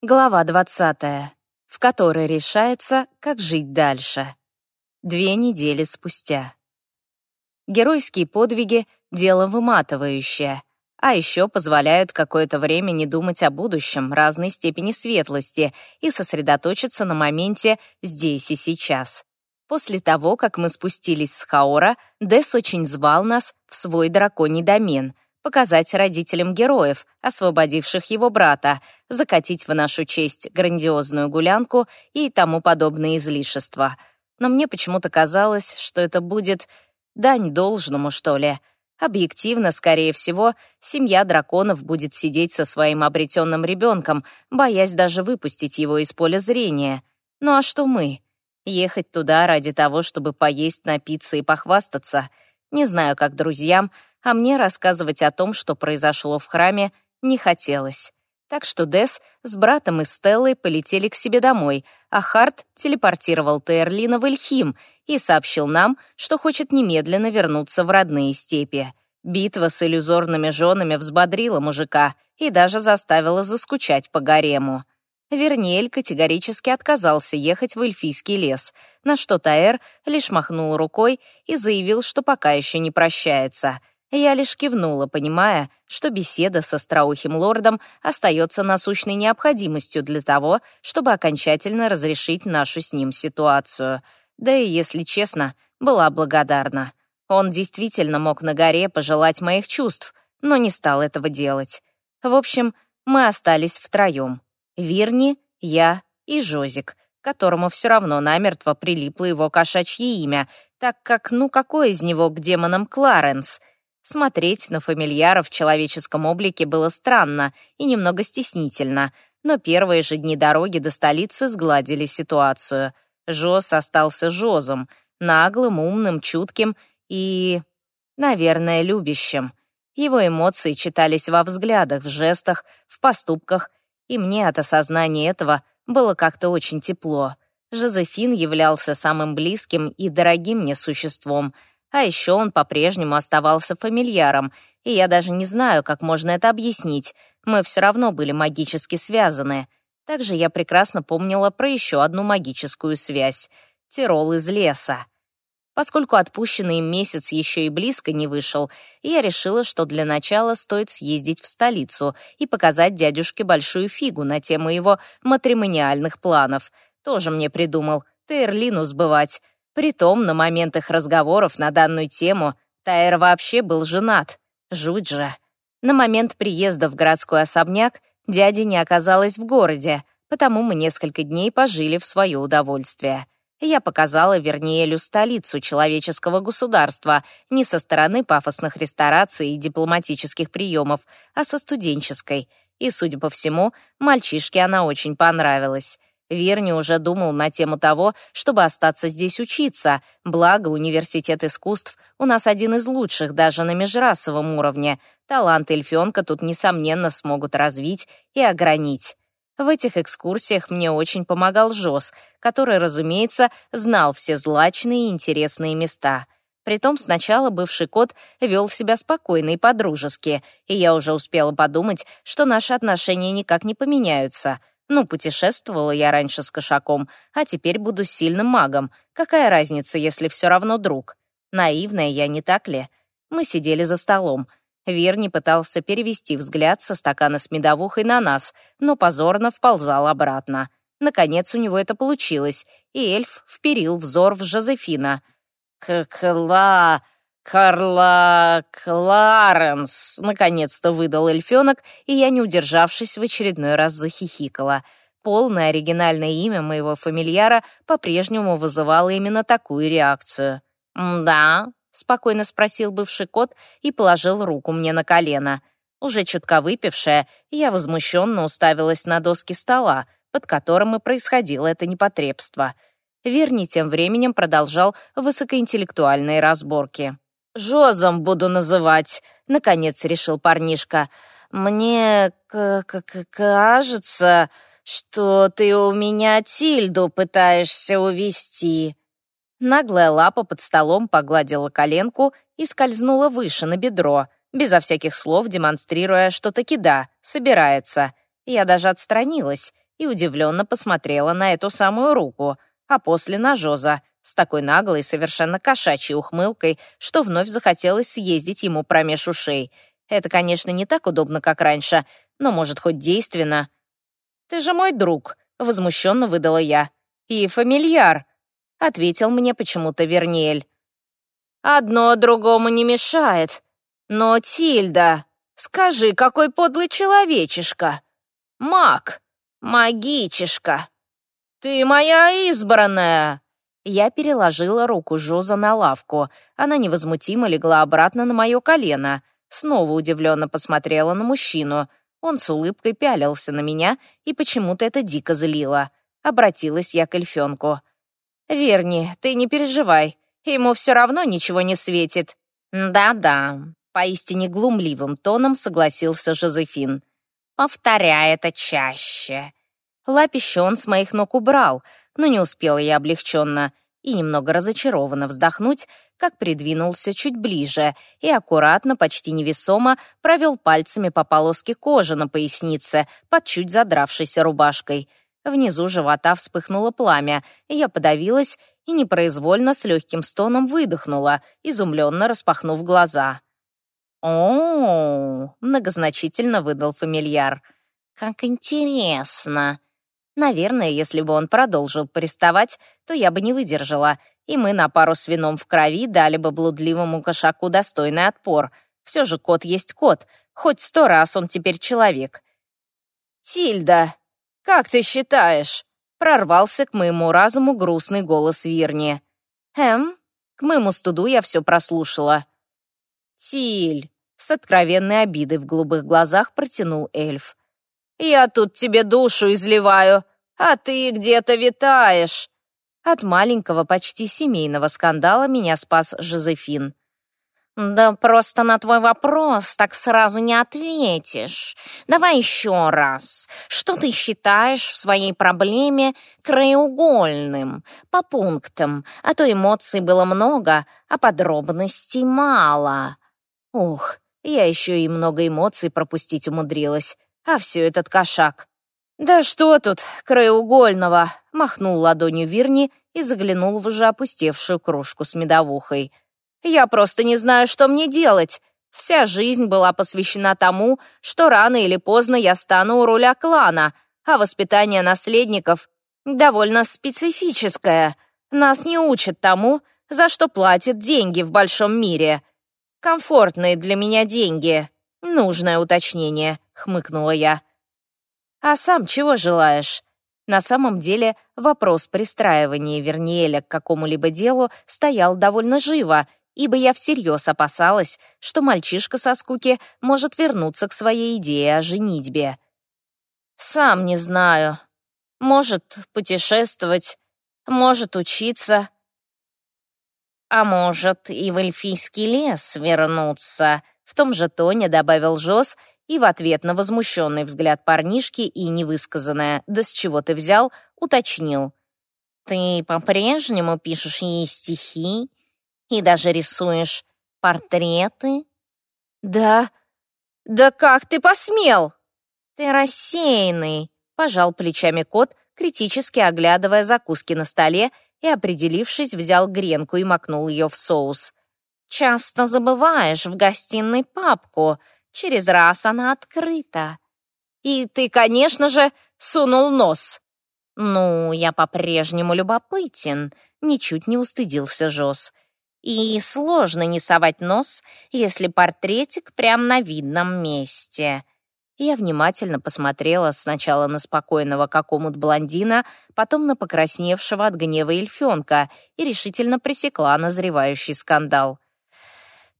Глава 20, в которой решается, как жить дальше. Две недели спустя. Геройские подвиги — дело выматывающее, а еще позволяют какое-то время не думать о будущем разной степени светлости и сосредоточиться на моменте здесь и сейчас. После того, как мы спустились с Хаора, Дес очень звал нас в свой драконий домен — показать родителям героев, освободивших его брата, закатить в нашу честь грандиозную гулянку и тому подобные излишества. Но мне почему-то казалось, что это будет дань должному, что ли. Объективно, скорее всего, семья драконов будет сидеть со своим обретенным ребенком, боясь даже выпустить его из поля зрения. Ну а что мы? Ехать туда ради того, чтобы поесть, напиться и похвастаться? Не знаю, как друзьям, а мне рассказывать о том, что произошло в храме, не хотелось. Так что Дес с братом и Стеллой полетели к себе домой, а Харт телепортировал Тейрлина в Эльхим и сообщил нам, что хочет немедленно вернуться в родные степи. Битва с иллюзорными женами взбодрила мужика и даже заставила заскучать по гарему. Вернель категорически отказался ехать в эльфийский лес, на что Таэр лишь махнул рукой и заявил, что пока еще не прощается — я лишь кивнула, понимая, что беседа со остроухим лордом остается насущной необходимостью для того, чтобы окончательно разрешить нашу с ним ситуацию. Да и, если честно, была благодарна. Он действительно мог на горе пожелать моих чувств, но не стал этого делать. В общем, мы остались втроем. Вирни, я и Жозик, которому все равно намертво прилипло его кошачье имя, так как ну какой из него к демонам Кларенс — Смотреть на фамильяра в человеческом облике было странно и немного стеснительно, но первые же дни дороги до столицы сгладили ситуацию. Жоз остался Жозом, наглым, умным, чутким и, наверное, любящим. Его эмоции читались во взглядах, в жестах, в поступках, и мне от осознания этого было как-то очень тепло. Жозефин являлся самым близким и дорогим мне существом — а еще он по-прежнему оставался фамильяром, и я даже не знаю, как можно это объяснить. Мы все равно были магически связаны. Также я прекрасно помнила про еще одну магическую связь — Тирол из леса. Поскольку отпущенный месяц еще и близко не вышел, я решила, что для начала стоит съездить в столицу и показать дядюшке большую фигу на тему его матримониальных планов. Тоже мне придумал, Тейрлину сбывать. Притом, на момент их разговоров на данную тему Тайер вообще был женат. Жуть же. На момент приезда в городской особняк дяди не оказалось в городе, потому мы несколько дней пожили в свое удовольствие. Я показала Верниелю столицу человеческого государства не со стороны пафосных рестораций и дипломатических приемов, а со студенческой. И, судя по всему, мальчишке она очень понравилась. Верни уже думал на тему того, чтобы остаться здесь учиться, благо университет искусств у нас один из лучших даже на межрасовом уровне. Талант эльфёнка тут, несомненно, смогут развить и огранить. В этих экскурсиях мне очень помогал Жос, который, разумеется, знал все злачные и интересные места. Притом сначала бывший кот вел себя спокойно и подружески, и я уже успела подумать, что наши отношения никак не поменяются — ну, путешествовала я раньше с кошаком, а теперь буду сильным магом. Какая разница, если все равно друг? Наивная я, не так ли? Мы сидели за столом. Верни пытался перевести взгляд со стакана с медовухой на нас, но позорно вползал обратно. Наконец у него это получилось, и эльф вперил взор в Жозефина. «Кла... Карла... Кларенс!» — наконец-то выдал эльфёнок, и я, не удержавшись, в очередной раз захихикала. Полное оригинальное имя моего фамильяра по-прежнему вызывало именно такую реакцию. «Да?» — спокойно спросил бывший кот и положил руку мне на колено. Уже чутко выпившая, я возмущенно уставилась на доски стола, под которым и происходило это непотребство. Верни тем временем продолжал высокоинтеллектуальные разборки. «Жозом буду называть», — наконец решил парнишка. «Мне кажется, что ты у меня Тильду пытаешься увести». Наглая лапа под столом погладила коленку и скользнула выше на бедро, безо всяких слов демонстрируя, что таки да, собирается. Я даже отстранилась, и удивленно посмотрела на эту самую руку, а после на Жоза, с такой наглой, совершенно кошачьей ухмылкой, что вновь захотелось съездить ему промеж ушей. Это, конечно, не так удобно, как раньше, но, может, хоть действенно. «Ты же мой друг», — возмущенно выдала я. «И фамильяр», — ответил мне почему-то Верниэль. «Одно другому не мешает. Но, Тильда, скажи, какой подлый человечишка! Маг! Магичишка! Ты моя избранная!» Я переложила руку Жоза на лавку. Она невозмутимо легла обратно на мое колено. Снова удивленно посмотрела на мужчину. Он с улыбкой пялился на меня, и почему-то это дико злило. Обратилась я к эльфенку. «Верни, ты не переживай. Ему все равно ничего не светит». «Да-да», — поистине глумливым тоном согласился Жозефин. «Повторяй это чаще». Лапище он с моих ног убрал, но не успела я облегченно и немного разочарованно вздохнуть, как придвинулся чуть ближе и аккуратно, почти невесомо, провел пальцами по полоске кожи на пояснице под чуть задравшейся рубашкой. Внизу живота вспыхнуло пламя, и я подавилась и непроизвольно с легким стоном выдохнула, изумленно распахнув глаза. о, многозначительно выдал фамильяр. «Как интересно!» Наверное, если бы он продолжил приставать, то я бы не выдержала, и мы на пару с вином в крови дали бы блудливому кошаку достойный отпор. Все же кот есть кот, хоть сто раз он теперь человек. «Тильда, как ты считаешь?» Прорвался к моему разуму грустный голос Вирни. «Эм?» К моему студу я все прослушала. «Тиль!» С откровенной обидой в голубых глазах протянул эльф. «Я тут тебе душу изливаю, а ты где-то витаешь!» От маленького, почти семейного скандала меня спас Жозефин. «Да просто на твой вопрос так сразу не ответишь. Давай еще раз. Что ты считаешь в своей проблеме краеугольным? По пунктам, а то эмоций было много, а подробностей мало». Ух, я еще и много эмоций пропустить умудрилась. А все этот кошак. «Да что тут краеугольного?» — махнул ладонью Вирни и заглянул в уже опустевшую кружку с медовухой. Я просто не знаю, что мне делать. Вся жизнь была посвящена тому, что рано или поздно я стану у руля клана, а воспитание наследников довольно специфическое. Нас не учат тому, за что платят деньги в большом мире. Комфортные для меня деньги. Нужное уточнение, хмыкнула я. А сам чего желаешь? На самом деле вопрос пристраивания Верниеля к какому-либо делу стоял довольно живо — ибо я всерьез опасалась, что мальчишка со скуки может вернуться к своей идее о женитьбе. «Сам не знаю. Может путешествовать, может учиться, а может и в эльфийский лес вернуться», в том же тоне добавил Жос и в ответ на возмущенный взгляд парнишки и невысказанное «да с чего ты взял?» уточнил. «Ты по-прежнему пишешь ей стихи и даже рисуешь портреты?» «Да? Да как ты посмел?» «Ты рассеянный», — пожал плечами кот, критически оглядывая закуски на столе и, определившись, взял гренку и макнул ее в соус. «Часто забываешь в гостиной папку, через раз она открыта». «И ты, конечно же, сунул нос». «Ну, я по-прежнему любопытен», — ничуть не устыдился Жос. И сложно не совать нос, если портретик прямо на видном месте. Я внимательно посмотрела сначала на спокойного какому-то блондина, потом на покрасневшего от гнева эльфенка и решительно пресекла назревающий скандал.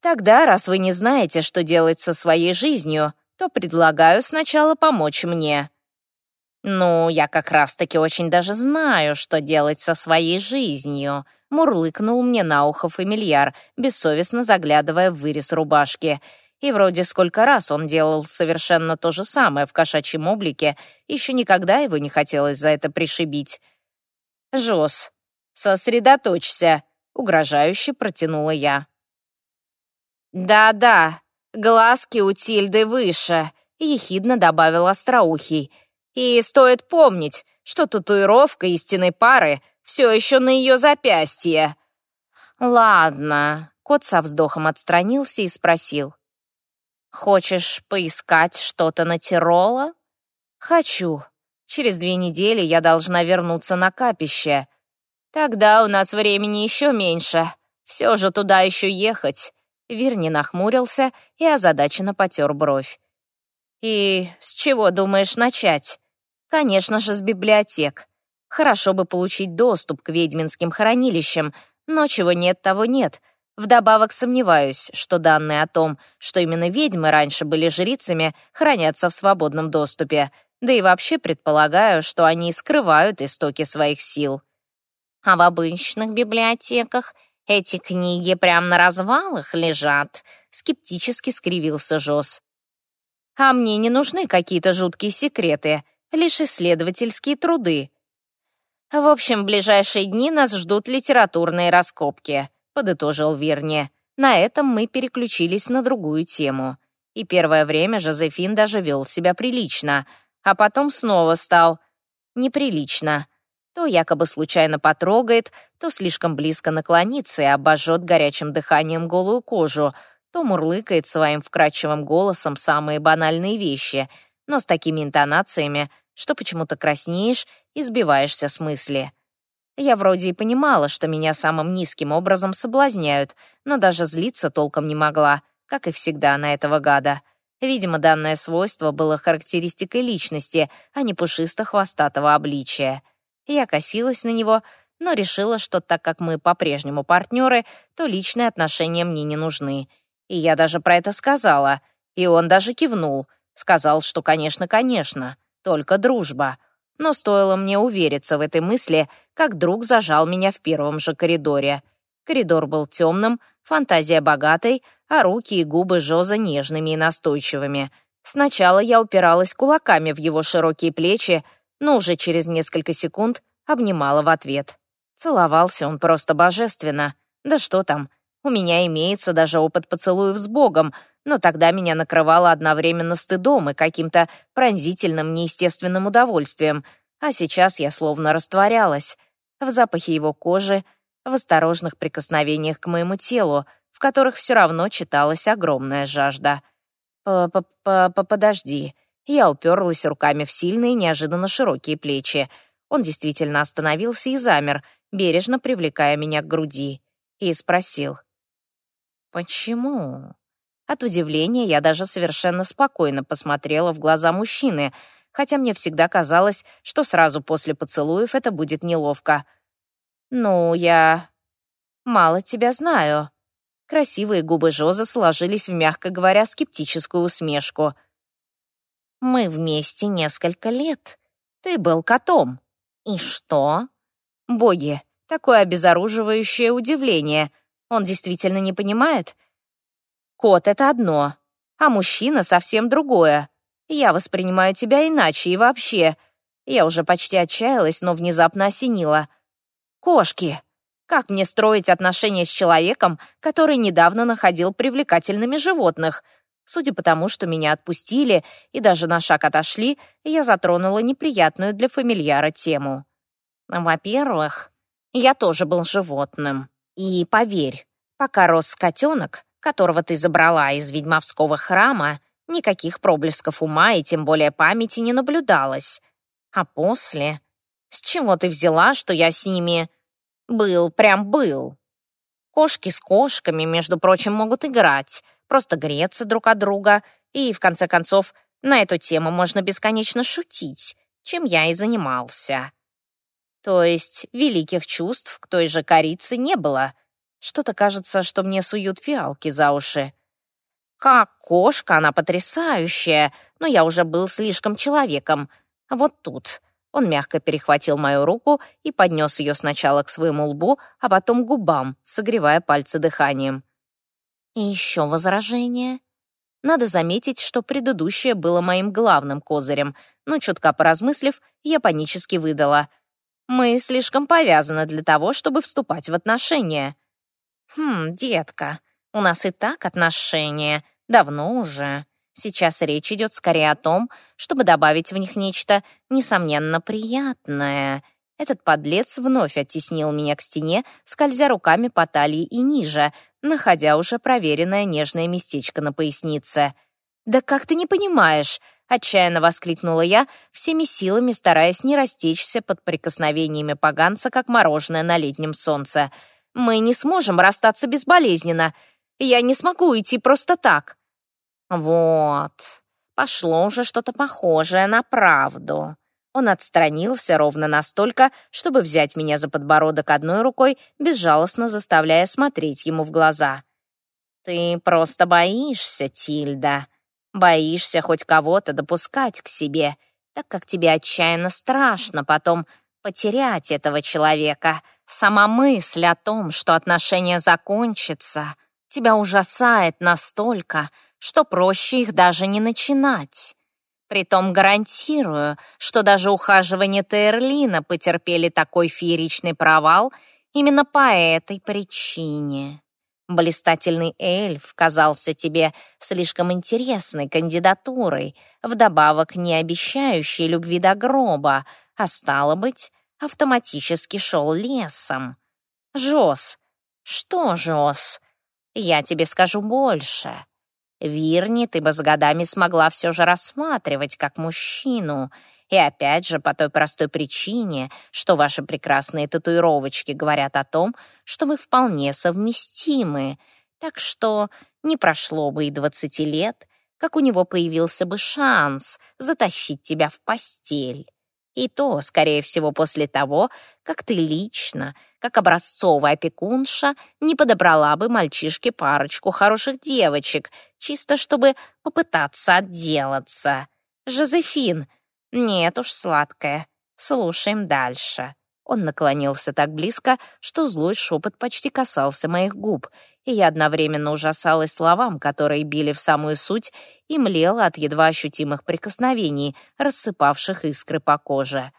«Тогда, раз вы не знаете, что делать со своей жизнью, то предлагаю сначала помочь мне». «Ну, я как раз-таки очень даже знаю, что делать со своей жизнью», мурлыкнул мне на ухо фамильяр, бессовестно заглядывая в вырез рубашки. И вроде сколько раз он делал совершенно то же самое в кошачьем облике, еще никогда его не хотелось за это пришибить. «Жос, сосредоточься», — угрожающе протянула я. «Да-да, глазки у Тильды выше», — ехидно добавил Остроухий. И стоит помнить, что татуировка истинной пары все еще на ее запястье. Ладно, кот со вздохом отстранился и спросил. Хочешь поискать что-то на Тирола? Хочу. Через две недели я должна вернуться на капище. Тогда у нас времени еще меньше. Все же туда еще ехать. Вирни нахмурился и озадаченно потер бровь. «И с чего думаешь начать?» «Конечно же, с библиотек. Хорошо бы получить доступ к ведьминским хранилищам, но чего нет, того нет. Вдобавок сомневаюсь, что данные о том, что именно ведьмы раньше были жрицами, хранятся в свободном доступе, да и вообще предполагаю, что они скрывают истоки своих сил. А в обычных библиотеках эти книги прямо на развалах лежат, скептически скривился Жос. А мне не нужны какие-то жуткие секреты, лишь исследовательские труды. В общем, в ближайшие дни нас ждут литературные раскопки подытожил Верни. На этом мы переключились на другую тему. И первое время Жозефин даже вел себя прилично, а потом снова стал неприлично. То якобы случайно потрогает, то слишком близко наклонится и обожжет горячим дыханием голую кожу, то мурлыкает своим вкрадчивым голосом самые банальные вещи, но с такими интонациями, что почему-то краснеешь и сбиваешься с мысли. Я вроде и понимала, что меня самым низким образом соблазняют, но даже злиться толком не могла, как и всегда на этого гада. Видимо, данное свойство было характеристикой личности, а не пушисто-хвостатого обличия. Я косилась на него, но решила, что так как мы по-прежнему партнеры, то личные отношения мне не нужны. И я даже про это сказала. И он даже кивнул. Сказал, что, конечно, конечно, только дружба. Но стоило мне увериться в этой мысли, как друг зажал меня в первом же коридоре. Коридор был темным, фантазия богатой, а руки и губы Жоза нежными и настойчивыми. Сначала я упиралась кулаками в его широкие плечи, но уже через несколько секунд обнимала в ответ. Целовался он просто божественно. Да что там, у меня имеется даже опыт поцелуев с Богом, но тогда меня накрывало одновременно стыдом и каким-то пронзительным неестественным удовольствием, а сейчас я словно растворялась в запахе его кожи, в осторожных прикосновениях к моему телу, в которых все равно читалась огромная жажда. П -п -п. Я уперлась руками в сильные, неожиданно широкие плечи. Он действительно остановился и замер, бережно привлекая меня к груди, и спросил. «Почему?» От удивления я даже совершенно спокойно посмотрела в глаза мужчины, хотя мне всегда казалось, что сразу после поцелуев это будет неловко. «Ну, я... мало тебя знаю». Красивые губы Жоза сложились в, мягко говоря, скептическую усмешку. «Мы вместе несколько лет. Ты был котом. И что?» «Боги, такое обезоруживающее удивление. Он действительно не понимает?» Кот — это одно, а мужчина — совсем другое. Я воспринимаю тебя иначе и вообще. Я уже почти отчаялась, но внезапно осенила. Кошки. Как мне строить отношения с человеком, который недавно находил привлекательными животных? Судя по тому, что меня отпустили и даже на шаг отошли, я затронула неприятную для фамильяра тему. Во-первых, я тоже был животным. И поверь, пока рос котенок, которого ты забрала из ведьмовского храма, никаких проблесков ума и тем более памяти не наблюдалось. А после... С чего ты взяла, что я с ними... Был, прям был. Кошки с кошками, между прочим, могут играть, просто греться друг от друга, и, в конце концов, на эту тему можно бесконечно шутить, чем я и занимался. То есть великих чувств к той же корице не было — что-то кажется, что мне суют фиалки за уши. Как кошка, она потрясающая, но я уже был слишком человеком. Вот тут он мягко перехватил мою руку и поднес ее сначала к своему лбу, а потом к губам, согревая пальцы дыханием. И еще возражение. Надо заметить, что предыдущее было моим главным козырем, но, чутка поразмыслив, я панически выдала. «Мы слишком повязаны для того, чтобы вступать в отношения». «Хм, детка, у нас и так отношения. Давно уже. Сейчас речь идет скорее о том, чтобы добавить в них нечто, несомненно, приятное. Этот подлец вновь оттеснил меня к стене, скользя руками по талии и ниже, находя уже проверенное нежное местечко на пояснице. «Да как ты не понимаешь?» — отчаянно воскликнула я, всеми силами стараясь не растечься под прикосновениями поганца, как мороженое на летнем солнце. «Мы не сможем расстаться безболезненно. Я не смогу уйти просто так». Вот, пошло уже что-то похожее на правду. Он отстранился ровно настолько, чтобы взять меня за подбородок одной рукой, безжалостно заставляя смотреть ему в глаза. «Ты просто боишься, Тильда. Боишься хоть кого-то допускать к себе, так как тебе отчаянно страшно потом потерять этого человека. Сама мысль о том, что отношения закончатся, тебя ужасает настолько, что проще их даже не начинать. Притом гарантирую, что даже ухаживания Тейрлина потерпели такой фееричный провал именно по этой причине. Блистательный эльф казался тебе слишком интересной кандидатурой, вдобавок не обещающей любви до гроба, а стало быть, автоматически шел лесом. Жос, что Жос? Я тебе скажу больше. Вирни ты бы с годами смогла все же рассматривать как мужчину. И опять же по той простой причине, что ваши прекрасные татуировочки говорят о том, что вы вполне совместимы. Так что не прошло бы и двадцати лет, как у него появился бы шанс затащить тебя в постель. И то, скорее всего, после того, как ты лично как образцовая опекунша, не подобрала бы мальчишке парочку хороших девочек, чисто чтобы попытаться отделаться. Жозефин. Нет уж, сладкая. Слушаем дальше. Он наклонился так близко, что злой шепот почти касался моих губ, и я одновременно ужасалась словам, которые били в самую суть, и млела от едва ощутимых прикосновений, рассыпавших искры по коже.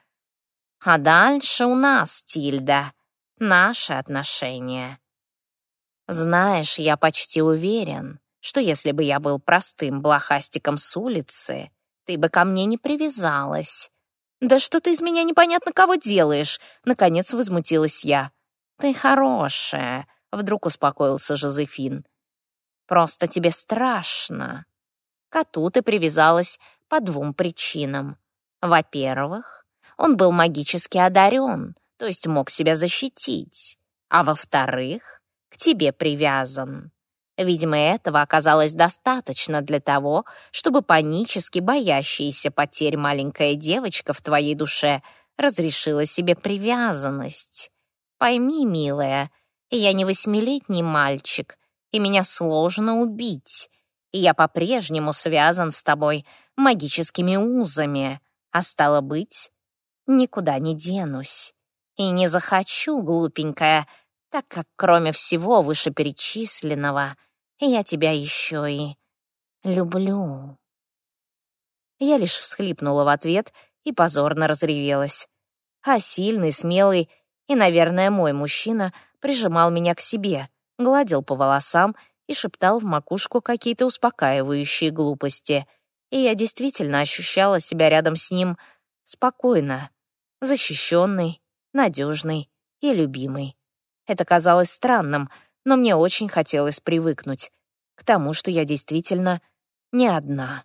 А дальше у нас, Тильда, наши отношения. Знаешь, я почти уверен, что если бы я был простым блохастиком с улицы, ты бы ко мне не привязалась. Да что ты из меня непонятно кого делаешь? Наконец возмутилась я. Ты хорошая, вдруг успокоился Жозефин. Просто тебе страшно. Коту ты привязалась по двум причинам. Во-первых, он был магически одарен, то есть мог себя защитить. А во-вторых, к тебе привязан. Видимо, этого оказалось достаточно для того, чтобы панически боящаяся потерь маленькая девочка в твоей душе разрешила себе привязанность. Пойми, милая, я не восьмилетний мальчик, и меня сложно убить, я по-прежнему связан с тобой магическими узами, а стало быть, никуда не денусь. И не захочу, глупенькая, так как кроме всего вышеперечисленного я тебя еще и люблю. Я лишь всхлипнула в ответ и позорно разревелась. А сильный, смелый и, наверное, мой мужчина прижимал меня к себе, гладил по волосам и шептал в макушку какие-то успокаивающие глупости. И я действительно ощущала себя рядом с ним спокойно, защищенной надежный и любимый. Это казалось странным, но мне очень хотелось привыкнуть к тому, что я действительно не одна.